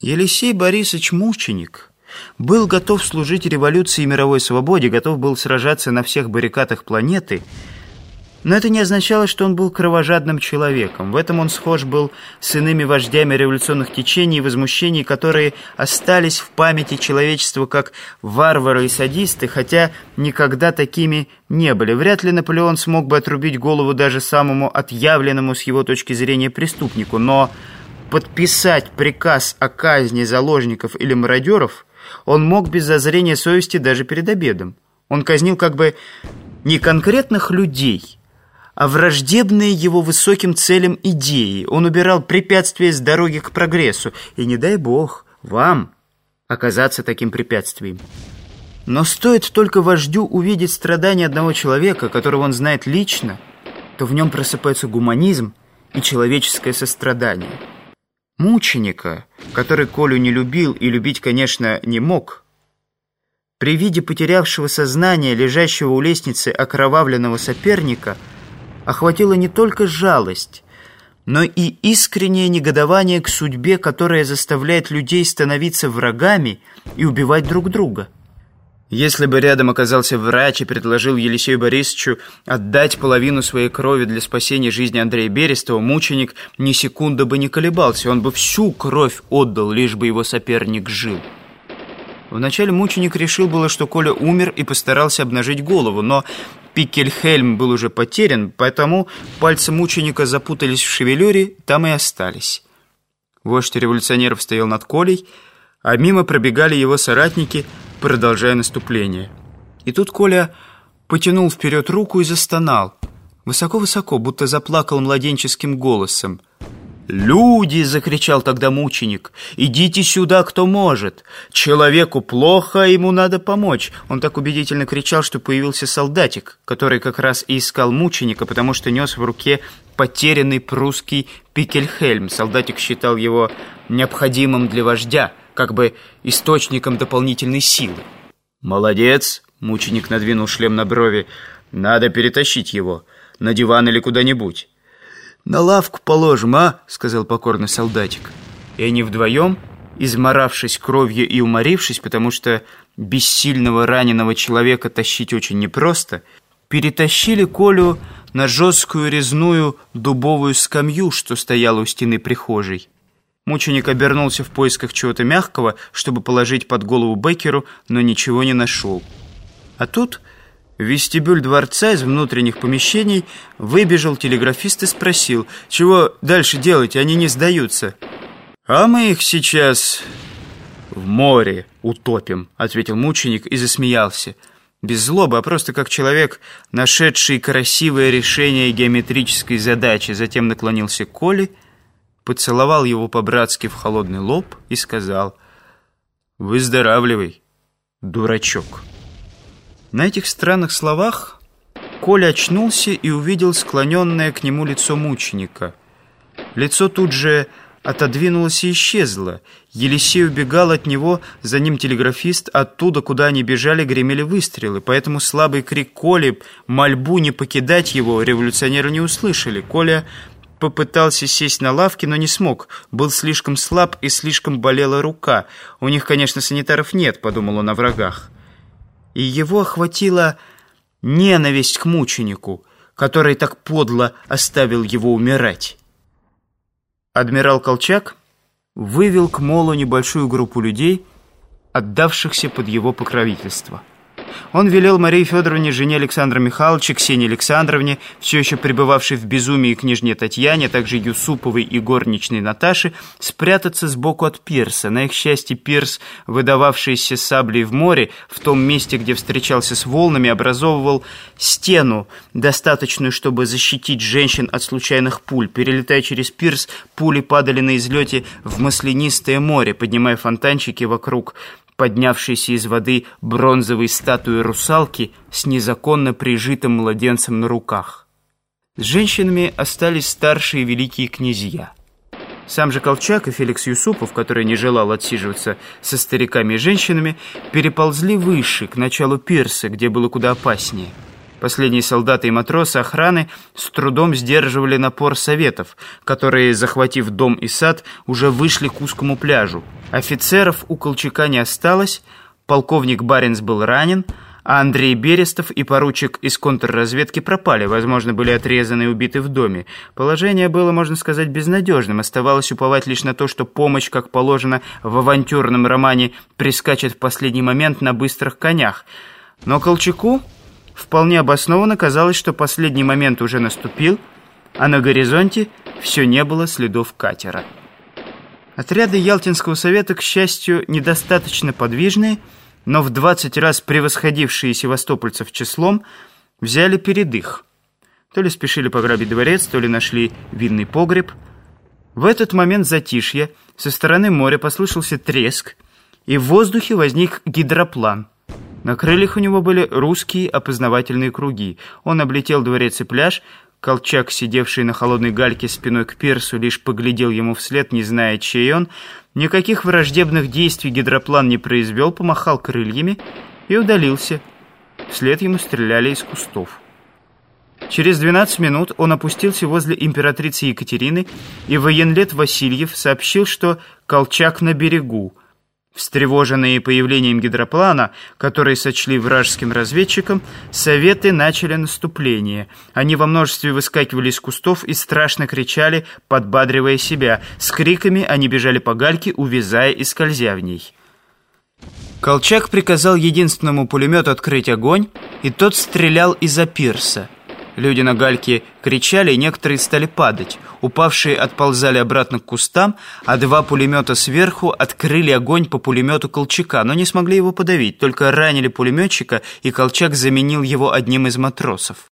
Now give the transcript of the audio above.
Елисей Борисович Мученик был готов служить революции и мировой свободе, готов был сражаться на всех баррикадах планеты, но это не означало, что он был кровожадным человеком. В этом он схож был с иными вождями революционных течений и возмущений, которые остались в памяти человечества как варвары и садисты, хотя никогда такими не были. Вряд ли Наполеон смог бы отрубить голову даже самому отъявленному с его точки зрения преступнику, но подписать приказ о казни заложников или мародеров он мог без зазрения совести даже перед обедом. Он казнил как бы не конкретных людей, а враждебные его высоким целям идеи. Он убирал препятствия с дороги к прогрессу. И не дай бог вам оказаться таким препятствием. Но стоит только вождю увидеть страдания одного человека, которого он знает лично, то в нем просыпается гуманизм и человеческое сострадание. Мученика, который Колю не любил и любить, конечно, не мог, при виде потерявшего сознание, лежащего у лестницы окровавленного соперника, охватила не только жалость, но и искреннее негодование к судьбе, которая заставляет людей становиться врагами и убивать друг друга. Если бы рядом оказался врач и предложил Елисею Борисовичу отдать половину своей крови для спасения жизни Андрея Берестова, мученик ни секунды бы не колебался, он бы всю кровь отдал, лишь бы его соперник жил. Вначале мученик решил было, что Коля умер и постарался обнажить голову, но Пикельхельм был уже потерян, поэтому пальцы мученика запутались в шевелюре, там и остались. Вождь революционеров стоял над Колей, а мимо пробегали его соратники – продолжая наступление. И тут Коля потянул вперед руку и застонал. Высоко-высоко, будто заплакал младенческим голосом. «Люди!» — закричал тогда мученик. «Идите сюда, кто может! Человеку плохо, ему надо помочь!» Он так убедительно кричал, что появился солдатик, который как раз и искал мученика, потому что нес в руке потерянный прусский Пикельхельм. Солдатик считал его необходимым для вождя — как бы источником дополнительной силы. «Молодец!» — мученик надвинул шлем на брови. «Надо перетащить его. На диван или куда-нибудь». «На лавку положим, а?» — сказал покорный солдатик. И они вдвоем, изморавшись кровью и уморившись, потому что бессильного раненого человека тащить очень непросто, перетащили Колю на жесткую резную дубовую скамью, что стояла у стены прихожей. Мученик обернулся в поисках чего-то мягкого, чтобы положить под голову Беккеру, но ничего не нашел. А тут в вестибюль дворца из внутренних помещений выбежал телеграфист и спросил, «Чего дальше делать? Они не сдаются». «А мы их сейчас в море утопим», — ответил мученик и засмеялся. Без злобы, а просто как человек, нашедший красивое решение геометрической задачи. Затем наклонился к Коле поцеловал его по-братски в холодный лоб и сказал «Выздоравливай, дурачок». На этих странных словах Коля очнулся и увидел склоненное к нему лицо мученика. Лицо тут же отодвинулось и исчезло. Елисей убегал от него, за ним телеграфист, оттуда, куда они бежали, гремели выстрелы. Поэтому слабый крик Коли, мольбу не покидать его, революционеры не услышали. Коля попытался сесть на лавке, но не смог. Был слишком слаб и слишком болела рука. У них, конечно, санитаров нет, подумал он о врагах. И его охватила ненависть к мученику, который так подло оставил его умирать. Адмирал Колчак вывел к Молу небольшую группу людей, отдавшихся под его покровительство. Он велел Марии Федоровне, жене Александра Михайловича, Ксении Александровне, все еще пребывавшей в безумии княжне Татьяне, а также Юсуповой и горничной Наташе, спрятаться сбоку от пирса. На их счастье пирс, выдававшийся саблей в море, в том месте, где встречался с волнами, образовывал стену, достаточную, чтобы защитить женщин от случайных пуль. Перелетая через пирс, пули падали на излете в маслянистое море, поднимая фонтанчики вокруг поднявшейся из воды бронзовой статуи русалки с незаконно прижитым младенцем на руках. С женщинами остались старшие великие князья. Сам же Колчак и Феликс Юсупов, который не желал отсиживаться со стариками и женщинами, переползли выше, к началу пирса, где было куда опаснее. Последние солдаты и матросы охраны с трудом сдерживали напор советов, которые, захватив дом и сад, уже вышли к узкому пляжу – Офицеров у Колчака не осталось, полковник Баренц был ранен, а Андрей Берестов и поручик из контрразведки пропали, возможно, были отрезаны и убиты в доме. Положение было, можно сказать, безнадежным. Оставалось уповать лишь на то, что помощь, как положено в авантюрном романе, прискачет в последний момент на быстрых конях. Но Колчаку вполне обоснованно казалось, что последний момент уже наступил, а на горизонте все не было следов катера. Отряды Ялтинского совета, к счастью, недостаточно подвижные – но в 20 раз превосходившие севастопольцев числом, взяли передых. То ли спешили пограбить дворец, то ли нашли винный погреб. В этот момент затишья со стороны моря послышался треск, и в воздухе возник гидроплан. На крыльях у него были русские опознавательные круги. Он облетел дворец и пляж, Колчак, сидевший на холодной гальке спиной к пирсу, лишь поглядел ему вслед, не зная, чей он. Никаких враждебных действий гидроплан не произвел, помахал крыльями и удалился. Вслед ему стреляли из кустов. Через 12 минут он опустился возле императрицы Екатерины, и военлет Васильев сообщил, что Колчак на берегу – Встревоженные появлением гидроплана, который сочли вражеским разведчиком, советы начали наступление. Они во множестве выскакивали из кустов и страшно кричали, подбадривая себя. С криками они бежали по гальке, увязая и скользя в ней. Колчак приказал единственному пулемету открыть огонь, и тот стрелял из-за пирса. Люди на гальке кричали, некоторые стали падать. Упавшие отползали обратно к кустам, а два пулемета сверху открыли огонь по пулемету Колчака, но не смогли его подавить, только ранили пулеметчика, и Колчак заменил его одним из матросов.